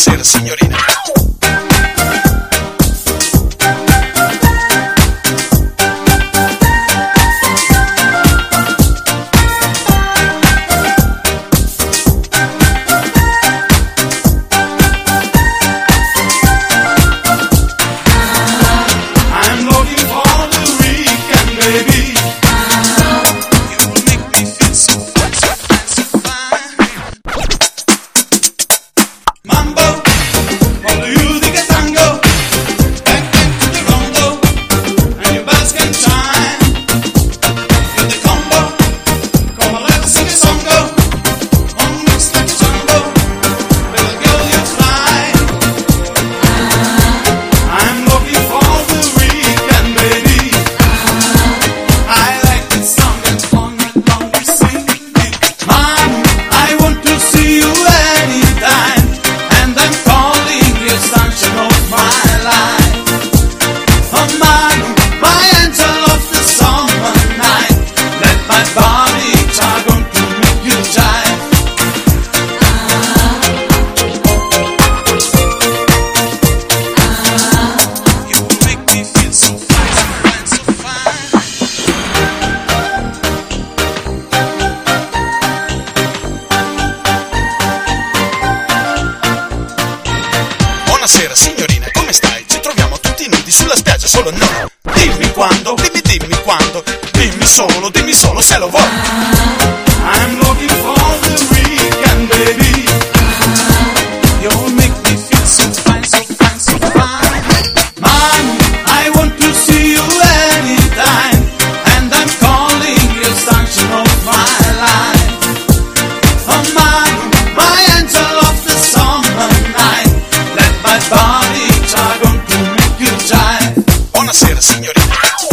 placer, señorina. Buonasera signorina, come stai? Ci troviamo tutti nudi sulla spiaggia, solo no. Dimmi quando, dimmi dimmi quando, dimmi solo, dimmi solo se lo vuoi. I'm looking for placer, señorita.